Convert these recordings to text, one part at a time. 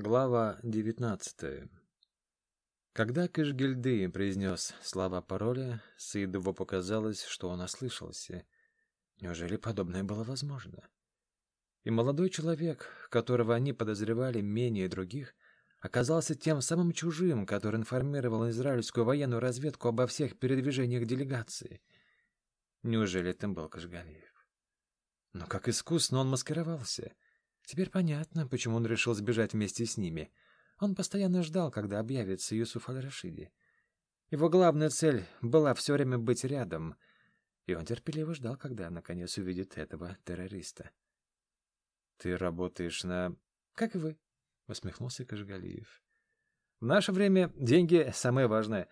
Глава 19 Когда Кышгильды произнес слова пароля, Саидову показалось, что он ослышался. Неужели подобное было возможно? И молодой человек, которого они подозревали менее других, оказался тем самым чужим, который информировал израильскую военную разведку обо всех передвижениях делегации. Неужели это был Кашгалиев? Но как искусно он маскировался — Теперь понятно, почему он решил сбежать вместе с ними. Он постоянно ждал, когда объявится Юсуф Аль-Рашиди. Его главная цель была все время быть рядом, и он терпеливо ждал, когда наконец увидит этого террориста. — Ты работаешь на... — Как и вы, — усмехнулся Кашгалиев. — В наше время деньги — самое важное.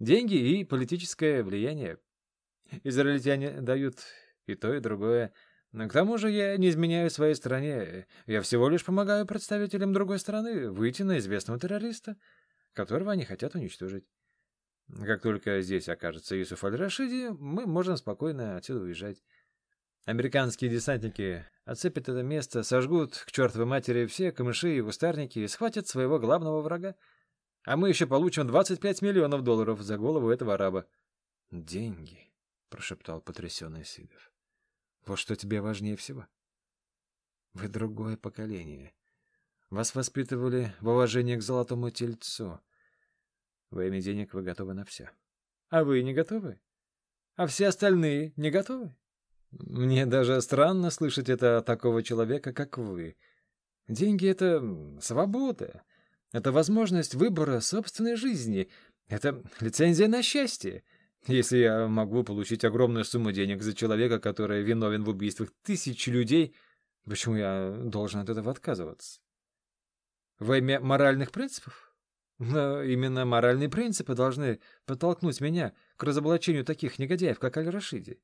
Деньги и политическое влияние. Израильтяне дают и то, и другое — к тому же я не изменяю своей стране. Я всего лишь помогаю представителям другой страны выйти на известного террориста, которого они хотят уничтожить. Как только здесь окажется Юсуф Аль-Рашиди, мы можем спокойно отсюда уезжать. Американские десантники отцепят это место, сожгут к чертовой матери все камыши и кустарники и схватят своего главного врага. А мы еще получим 25 миллионов долларов за голову этого араба. — Деньги, — прошептал потрясенный Сидов. Вот что тебе важнее всего. Вы другое поколение. Вас воспитывали в уважении к золотому тельцу. Во имя денег вы готовы на все. А вы не готовы? А все остальные не готовы? Мне даже странно слышать это от такого человека, как вы. Деньги — это свобода. Это возможность выбора собственной жизни. Это лицензия на счастье. Если я могу получить огромную сумму денег за человека, который виновен в убийствах тысяч людей, почему я должен от этого отказываться? Во имя моральных принципов? Но именно моральные принципы должны подтолкнуть меня к разоблачению таких негодяев, как Аль-Рашиди.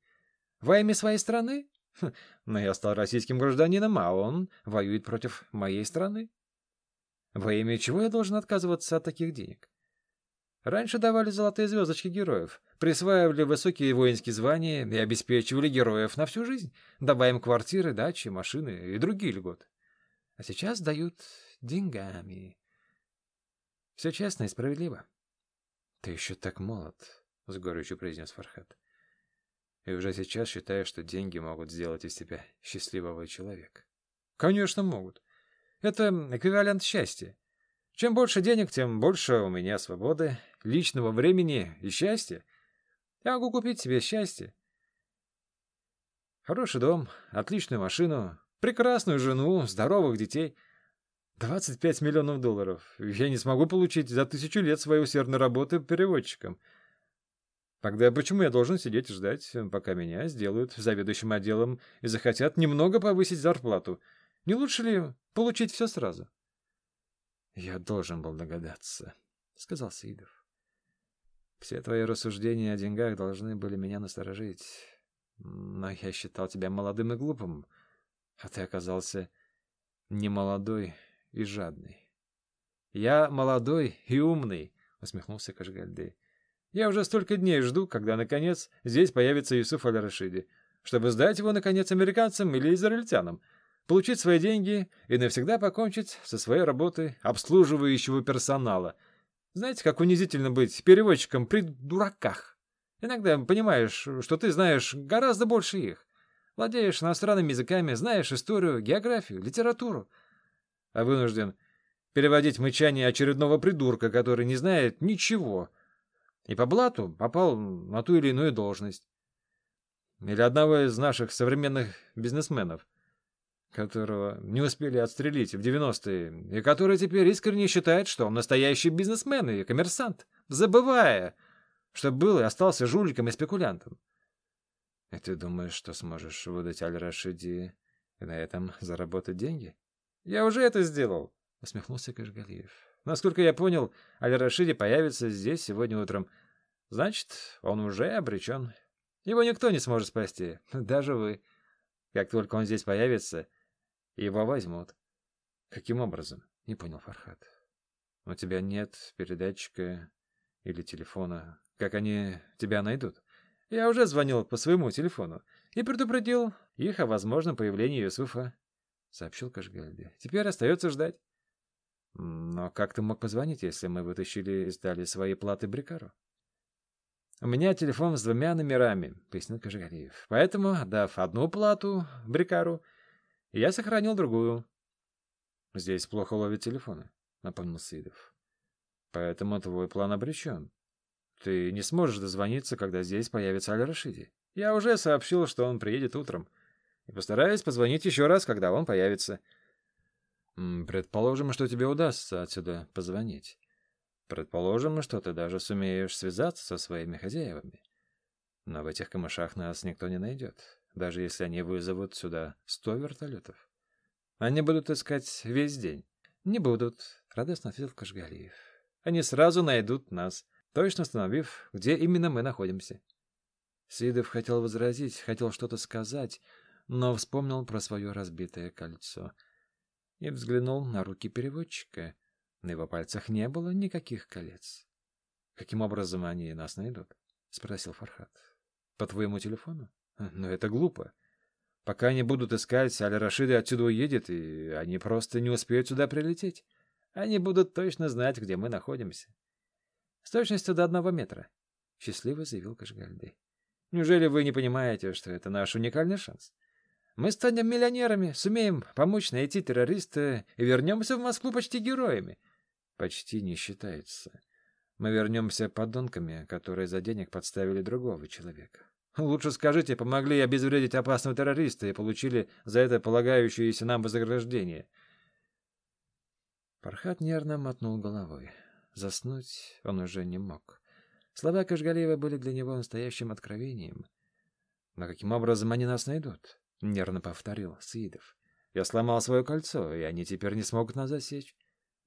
Во имя своей страны? Хм, но я стал российским гражданином, а он воюет против моей страны. Во имя чего я должен отказываться от таких денег? Раньше давали золотые звездочки героев, присваивали высокие воинские звания и обеспечивали героев на всю жизнь, давая им квартиры, дачи, машины и другие льготы. А сейчас дают деньгами. Все честно и справедливо. — Ты еще так молод, — с горечью произнес Фархат. — И уже сейчас считаешь, что деньги могут сделать из тебя счастливого человека. — Конечно, могут. Это эквивалент счастья. Чем больше денег, тем больше у меня свободы, личного времени и счастья. Я могу купить себе счастье. Хороший дом, отличную машину, прекрасную жену, здоровых детей. 25 миллионов долларов. Я не смогу получить за тысячу лет своей усердной работы переводчиком. Тогда почему я должен сидеть и ждать, пока меня сделают заведующим отделом и захотят немного повысить зарплату? Не лучше ли получить все сразу? Я должен был догадаться, — сказал Сидов. Все твои рассуждения о деньгах должны были меня насторожить. Но я считал тебя молодым и глупым, а ты оказался немолодой и жадный. Я молодой и умный, — усмехнулся Кашгальдей. Я уже столько дней жду, когда, наконец, здесь появится Юсуф Аль-Рашиди, чтобы сдать его, наконец, американцам или израильтянам — получить свои деньги и навсегда покончить со своей работой обслуживающего персонала. Знаете, как унизительно быть переводчиком при дураках. Иногда понимаешь, что ты знаешь гораздо больше их. Владеешь иностранными языками, знаешь историю, географию, литературу. А вынужден переводить мычание очередного придурка, который не знает ничего. И по блату попал на ту или иную должность. Или одного из наших современных бизнесменов которого не успели отстрелить в 90-е, и который теперь искренне считает, что он настоящий бизнесмен и коммерсант, забывая, что был и остался жуликом и спекулянтом. И ты думаешь, что сможешь выдать Аль-Рашиди и на этом заработать деньги? Я уже это сделал, усмехнулся Кашгалиев. Насколько я понял, Аль-Рашиди появится здесь сегодня утром. Значит, он уже обречен. Его никто не сможет спасти, даже вы. Как только он здесь появится, его возьмут. Каким образом? Не понял Фархат. У тебя нет передатчика или телефона. Как они тебя найдут? Я уже звонил по своему телефону и предупредил их о возможном появлении Юсуфа, сообщил Кашгальди. Теперь остается ждать. Но как ты мог позвонить, если мы вытащили и сдали свои платы Брикару? «У меня телефон с двумя номерами», — пояснил Кожегалиев. «Поэтому, дав одну плату Брикару, я сохранил другую». «Здесь плохо ловит телефоны», — напомнил Сидов. «Поэтому твой план обречен. Ты не сможешь дозвониться, когда здесь появится Аль-Рашиди. Я уже сообщил, что он приедет утром. И постараюсь позвонить еще раз, когда он появится». «Предположим, что тебе удастся отсюда позвонить». Предположим, что ты даже сумеешь связаться со своими хозяевами. Но в этих камышах нас никто не найдет, даже если они вызовут сюда сто вертолетов. Они будут искать весь день. Не будут, — радостно ответил Кашгалиев. Они сразу найдут нас, точно установив, где именно мы находимся. Сидов хотел возразить, хотел что-то сказать, но вспомнил про свое разбитое кольцо и взглянул на руки переводчика — на его пальцах не было никаких колец. «Каким образом они нас найдут?» — спросил Фархат. «По твоему телефону? Но это глупо. Пока они будут искать, Аль-Рашиды отсюда уедет, и они просто не успеют сюда прилететь. Они будут точно знать, где мы находимся. С точностью до одного метра», — счастливо заявил Кашгальды. «Неужели вы не понимаете, что это наш уникальный шанс? Мы станем миллионерами, сумеем помочь найти террориста и вернемся в Москву почти героями почти не считается. Мы вернемся подонками, которые за денег подставили другого человека. Лучше скажите, помогли обезвредить опасного террориста и получили за это полагающееся нам вознаграждение. Пархат нервно мотнул головой. Заснуть он уже не мог. Слова Кашгалиева были для него настоящим откровением. «Но каким образом они нас найдут?» — нервно повторил Саидов. «Я сломал свое кольцо, и они теперь не смогут нас засечь.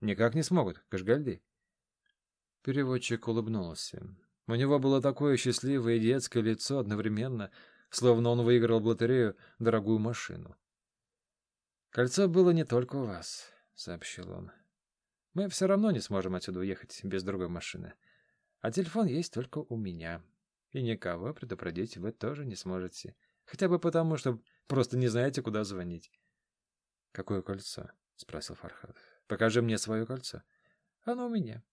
Никак не смогут, Кашгальды. Переводчик улыбнулся. У него было такое счастливое детское лицо одновременно, словно он выиграл в лотерею дорогую машину. «Кольцо было не только у вас», — сообщил он. «Мы все равно не сможем отсюда уехать без другой машины. А телефон есть только у меня. И никого предупредить вы тоже не сможете. Хотя бы потому, что просто не знаете, куда звонить». «Какое кольцо?» — спросил Фархад. Покажи мне свое кольцо. Оно у меня.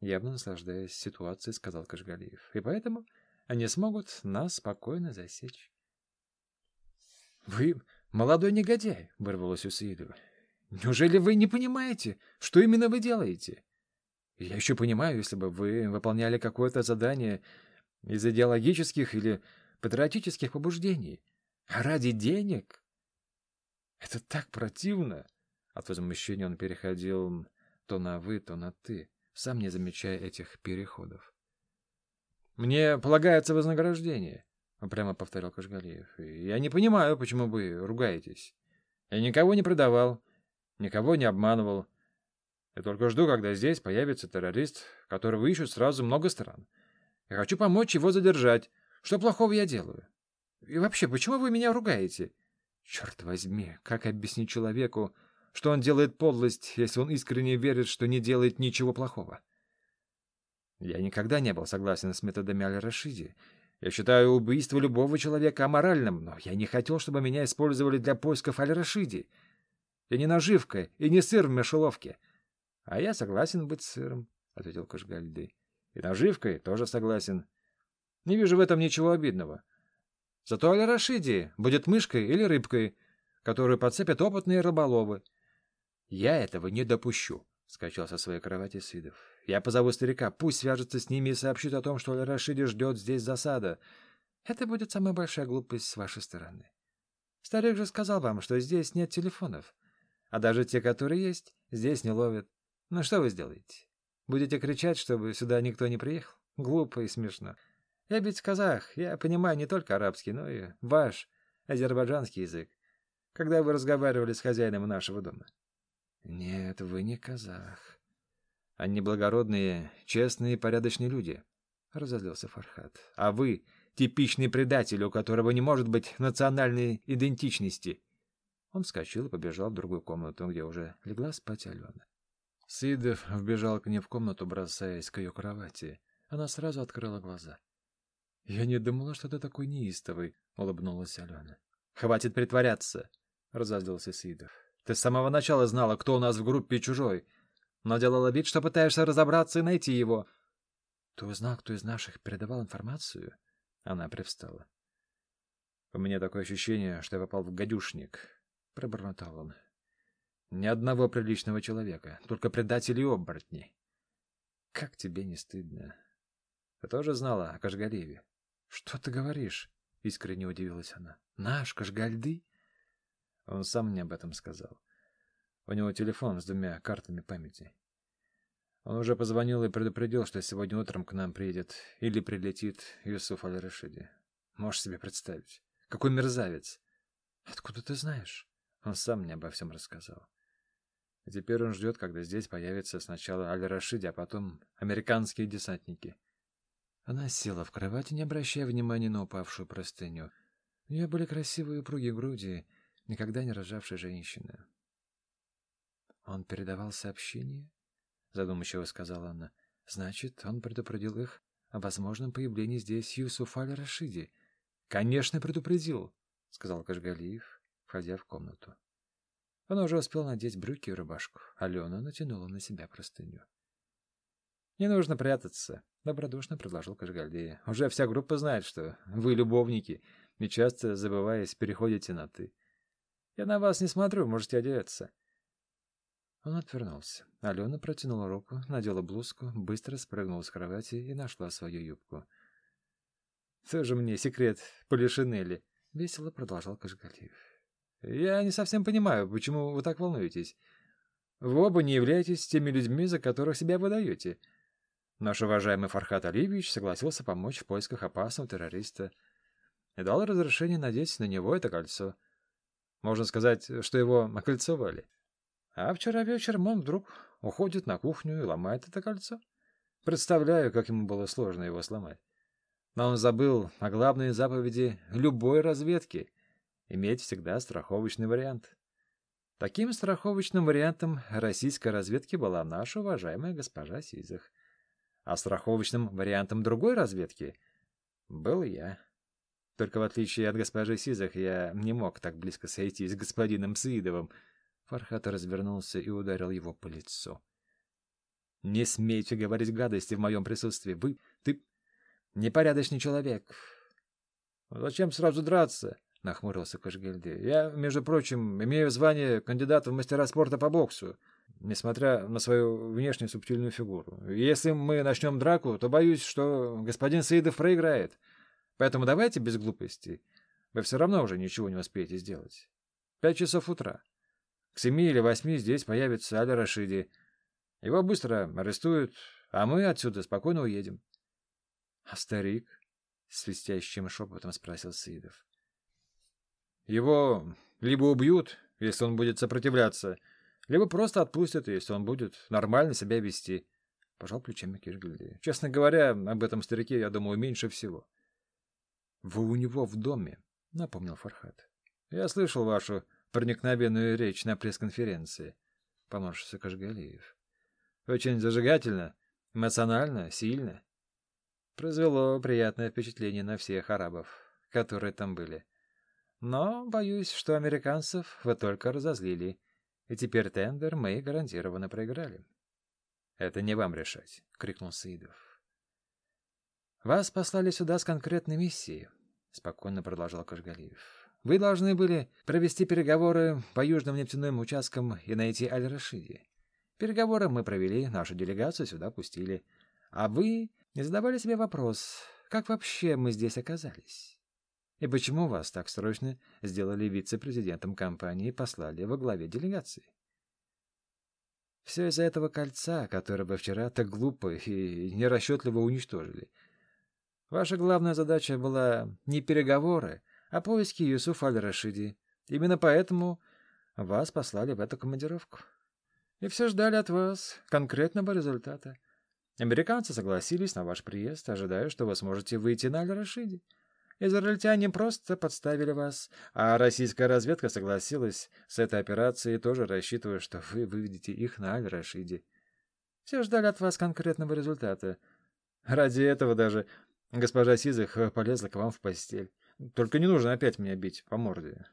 Явно наслаждаясь ситуацией, сказал Кашгалиев. И поэтому они смогут нас спокойно засечь. Вы молодой негодяй, вырвалось у Саидова. Неужели вы не понимаете, что именно вы делаете? Я еще понимаю, если бы вы выполняли какое-то задание из идеологических или патриотических побуждений. А ради денег? Это так противно. От возмущения он переходил то на «вы», то на «ты», сам не замечая этих переходов. «Мне полагается вознаграждение», — прямо повторял Кашгалиев. «Я не понимаю, почему вы ругаетесь. Я никого не предавал, никого не обманывал. Я только жду, когда здесь появится террорист, которого ищут сразу много стран. Я хочу помочь его задержать. Что плохого я делаю? И вообще, почему вы меня ругаете? Черт возьми, как объяснить человеку, что он делает подлость, если он искренне верит, что не делает ничего плохого. Я никогда не был согласен с методами Аль-Рашиди. Я считаю убийство любого человека аморальным, но я не хотел, чтобы меня использовали для поисков Аль-Рашиди. Я не наживка и не сыр в мешеловке. — А я согласен быть сыром, — ответил Кашгальды. — И наживкой тоже согласен. Не вижу в этом ничего обидного. Зато Аль-Рашиди будет мышкой или рыбкой, которую подцепят опытные рыболовы. «Я этого не допущу», — скачал со своей кровати Сидов. «Я позову старика, пусть свяжется с ними и сообщит о том, что Аль-Рашиде ждет здесь засада. Это будет самая большая глупость с вашей стороны. Старик же сказал вам, что здесь нет телефонов. А даже те, которые есть, здесь не ловят. Ну что вы сделаете? Будете кричать, чтобы сюда никто не приехал? Глупо и смешно. Я ведь казах, я понимаю не только арабский, но и ваш, азербайджанский язык, когда вы разговаривали с хозяином нашего дома. Нет, вы не казах. Они благородные, честные порядочные люди, — разозлился Фархат. А вы — типичный предатель, у которого не может быть национальной идентичности. Он вскочил и побежал в другую комнату, где уже легла спать Алена. Сидов вбежал к ней в комнату, бросаясь к ее кровати. Она сразу открыла глаза. — Я не думала, что ты такой неистовый, — улыбнулась Алена. — Хватит притворяться, — разозлился Сидов. Ты с самого начала знала, кто у нас в группе чужой. но делала вид, что пытаешься разобраться и найти его. Ты узнал, кто из наших передавал информацию? Она привстала. У меня такое ощущение, что я попал в гадюшник, пробормотал он. Ни одного приличного человека, только предатели и оборотни. Как тебе не стыдно? Ты тоже знала о Кашгалеве? Что ты говоришь? Искренне удивилась она. Наш Кашгальды? Он сам мне об этом сказал. У него телефон с двумя картами памяти. Он уже позвонил и предупредил, что сегодня утром к нам приедет или прилетит Юсуф Аль-Рашиди. Можешь себе представить. Какой мерзавец! Откуда ты знаешь? Он сам мне обо всем рассказал. И теперь он ждет, когда здесь появятся сначала Аль-Рашиди, а потом американские десантники. Она села в кровати, не обращая внимания на упавшую простыню. У нее были красивые упругие груди, никогда не рожавшей женщины. Он передавал сообщение? Задумчиво сказала она. Значит, он предупредил их о возможном появлении здесь Юсуфа аль-Рашиди. Конечно, предупредил, сказал Кашгалиев, входя в комнату. Он уже успел надеть брюки и рубашку. Алена натянула на себя простыню. «Не нужно прятаться», — добродушно предложил Кашгальдея. «Уже вся группа знает, что вы любовники, и часто, забываясь, переходите на «ты». Я на вас не смотрю, можете одеться». Он отвернулся. Алена протянула руку, надела блузку, быстро спрыгнула с кровати и нашла свою юбку. «Тоже мне секрет Полишинели», — весело продолжал Кашгалиев. «Я не совсем понимаю, почему вы так волнуетесь. Вы оба не являетесь теми людьми, за которых себя выдаете. Наш уважаемый Фархат Алиевич согласился помочь в поисках опасного террориста и дал разрешение надеть на него это кольцо. Можно сказать, что его окольцовали. А вчера вечером он вдруг уходит на кухню и ломает это кольцо. Представляю, как ему было сложно его сломать. Но он забыл о главной заповеди любой разведки — иметь всегда страховочный вариант. Таким страховочным вариантом российской разведки была наша уважаемая госпожа Сизых. А страховочным вариантом другой разведки был я. Только в отличие от госпожи Сизых, я не мог так близко сойти с господином Саидовым. Фархат развернулся и ударил его по лицу. «Не смейте говорить гадости в моем присутствии. Вы... ты... непорядочный человек». «Зачем сразу драться?» — нахмурился Кашгельди. «Я, между прочим, имею звание кандидата в мастера спорта по боксу несмотря на свою внешнюю субтильную фигуру. Если мы начнем драку, то боюсь, что господин Саидов проиграет. Поэтому давайте без глупостей. Вы все равно уже ничего не успеете сделать. Пять часов утра. К семи или восьми здесь появится Аля Рашиди. Его быстро арестуют, а мы отсюда спокойно уедем. — А старик? — свистящим шепотом спросил Саидов. — Его либо убьют, если он будет сопротивляться, — либо просто отпустят, если он будет нормально себя вести. Пожал плечами Кишгильди. Честно говоря, об этом старике я думаю меньше всего. — Вы у него в доме, — напомнил Фархат. — Я слышал вашу проникновенную речь на пресс-конференции, — поморщился Кашгалиев. — Очень зажигательно, эмоционально, сильно. Произвело приятное впечатление на всех арабов, которые там были. Но боюсь, что американцев вы только разозлили. — и теперь тендер мы гарантированно проиграли. Это не вам решать, крикнул Саидов. Вас послали сюда с конкретной миссией, спокойно продолжал Кашгалиев. Вы должны были провести переговоры по южным нефтяным участкам и найти Аль-Рашиди. Переговоры мы провели, нашу делегацию сюда пустили. А вы не задавали себе вопрос, как вообще мы здесь оказались? И почему вас так срочно сделали вице-президентом компании и послали во главе делегации? Все из-за этого кольца, которое вы вчера так глупо и нерасчетливо уничтожили. Ваша главная задача была не переговоры, а поиски Юсуфа Аль-Рашиди. Именно поэтому вас послали в эту командировку. И все ждали от вас конкретного результата. Американцы согласились на ваш приезд, ожидая, что вы сможете выйти на Аль-Рашиди. Израильтяне просто подставили вас, а российская разведка согласилась с этой операцией, тоже рассчитывая, что вы выведете их на Аль-Рашиде. Все ждали от вас конкретного результата. Ради этого даже госпожа Сизых полезла к вам в постель. Только не нужно опять меня бить по морде.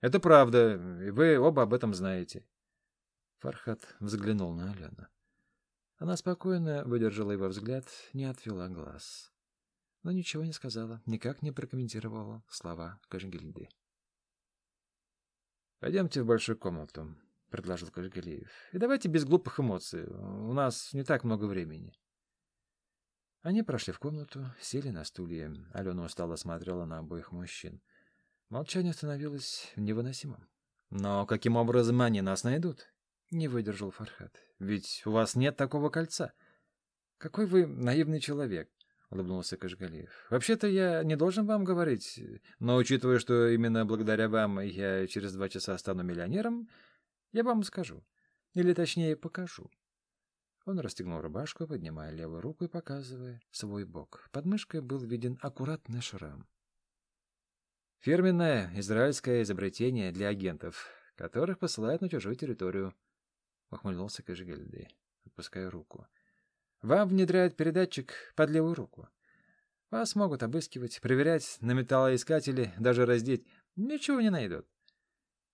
Это правда, и вы оба об этом знаете. Фархат взглянул на Алену. Она спокойно выдержала его взгляд, не отвела глаз. Но ничего не сказала, никак не прокомментировала слова Кашгильды. «Пойдемте в большую комнату», — предложил Кашгалиев. «И давайте без глупых эмоций. У нас не так много времени». Они прошли в комнату, сели на стулья. Алена устало смотрела на обоих мужчин. Молчание становилось невыносимым. «Но каким образом они нас найдут?» — не выдержал Фархат. «Ведь у вас нет такого кольца». «Какой вы наивный человек!» — улыбнулся Кашгалиев. «Вообще-то я не должен вам говорить, но учитывая, что именно благодаря вам я через два часа стану миллионером, я вам скажу. Или точнее покажу». Он расстегнул рубашку, поднимая левую руку и показывая свой бок. Под мышкой был виден аккуратный шрам. Фирменное израильское изобретение для агентов, которых посылают на чужую территорию. Ухмыльнулся Кашгельды, отпуская руку. Вам внедряют передатчик под левую руку. Вас могут обыскивать, проверять на металлоискатели, даже раздеть. Ничего не найдут.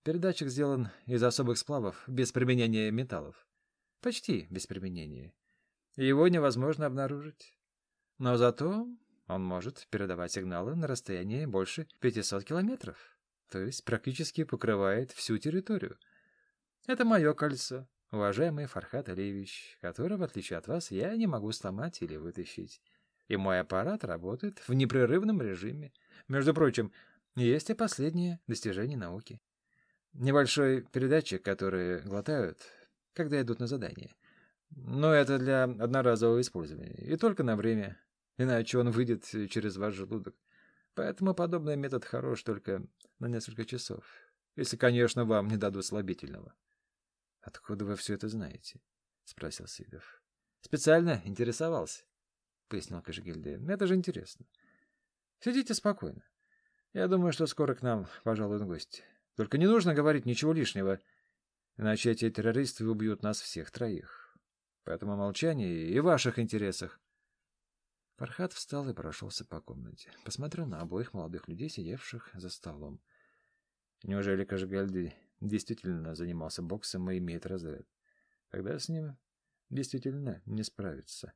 Передатчик сделан из особых сплавов, без применения металлов. Почти без применения. Его невозможно обнаружить. Но зато он может передавать сигналы на расстоянии больше 500 километров. То есть практически покрывает всю территорию. Это мое кольцо, уважаемый Фархат Алиевич, которое, в отличие от вас, я не могу сломать или вытащить. И мой аппарат работает в непрерывном режиме. Между прочим, есть и последнее достижение науки. Небольшой передатчик, который глотают, когда идут на задание. Но это для одноразового использования, и только на время, иначе он выйдет через ваш желудок. Поэтому подобный метод хорош только на несколько часов, если, конечно, вам не дадут слабительного. — Откуда вы все это знаете? — спросил Сидов. — Специально интересовался, — пояснил Кашгильде. — Это же интересно. Сидите спокойно. Я думаю, что скоро к нам пожалуют гости. Только не нужно говорить ничего лишнего, — Иначе эти террористы убьют нас всех троих. Поэтому молчание и в ваших интересах. Фархат встал и прошелся по комнате. Посмотрел на обоих молодых людей, сидевших за столом. Неужели Кашгальди действительно занимался боксом и имеет разряд? Тогда с ним действительно не справиться.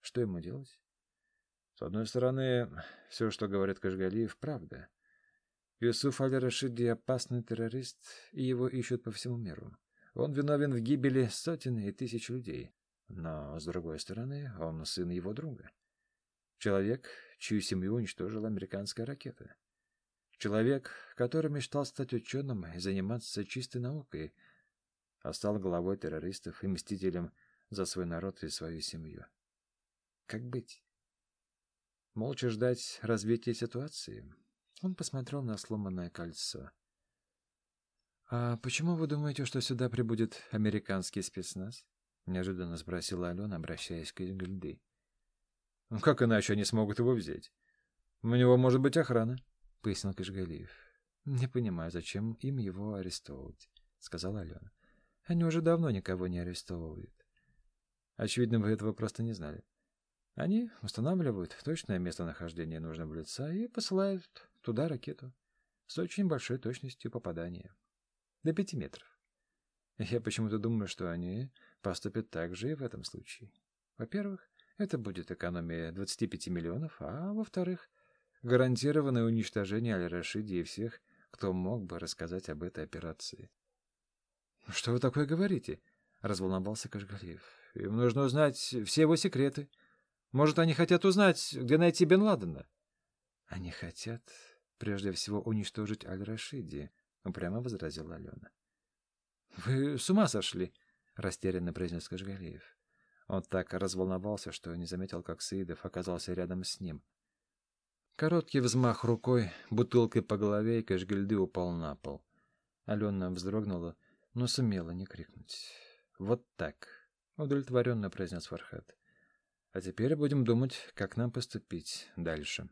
Что ему делать? С одной стороны, все, что говорит Кашгалиев, правда. Юсуф Аль-Рашиди опасный террорист, и его ищут по всему миру. Он виновен в гибели сотен и тысяч людей. Но, с другой стороны, он сын его друга. Человек, чью семью уничтожила американская ракета. Человек, который мечтал стать ученым и заниматься чистой наукой, а стал главой террористов и мстителем за свой народ и свою семью. Как быть? Молча ждать развития ситуации? Он посмотрел на сломанное кольцо. «А почему вы думаете, что сюда прибудет американский спецназ?» — неожиданно спросила Алена, обращаясь к Гильды. «Ну, «Как иначе они смогут его взять? У него может быть охрана», — пояснил Кишгалиев. «Не понимаю, зачем им его арестовывать», — сказала Алена. «Они уже давно никого не арестовывают». «Очевидно, вы этого просто не знали. Они устанавливают точное местонахождение нужного лица и посылают туда ракету с очень большой точностью попадания. До пяти метров. Я почему-то думаю, что они поступят так же и в этом случае. Во-первых, это будет экономия 25 миллионов, а во-вторых, гарантированное уничтожение Аль-Рашиди и всех, кто мог бы рассказать об этой операции. — Что вы такое говорите? — разволновался Кашгалиев. — Им нужно узнать все его секреты. Может, они хотят узнать, где найти Бен Ладена? — Они хотят прежде всего уничтожить Аль-Рашиди, — упрямо возразила Алена. — Вы с ума сошли? — растерянно произнес Кашгалиев. Он так разволновался, что не заметил, как Саидов оказался рядом с ним. Короткий взмах рукой, бутылкой по голове, и Кашгильды упал на пол. Алена вздрогнула, но сумела не крикнуть. «Вот так», — удовлетворенно произнес Фархат. «А теперь будем думать, как нам поступить дальше».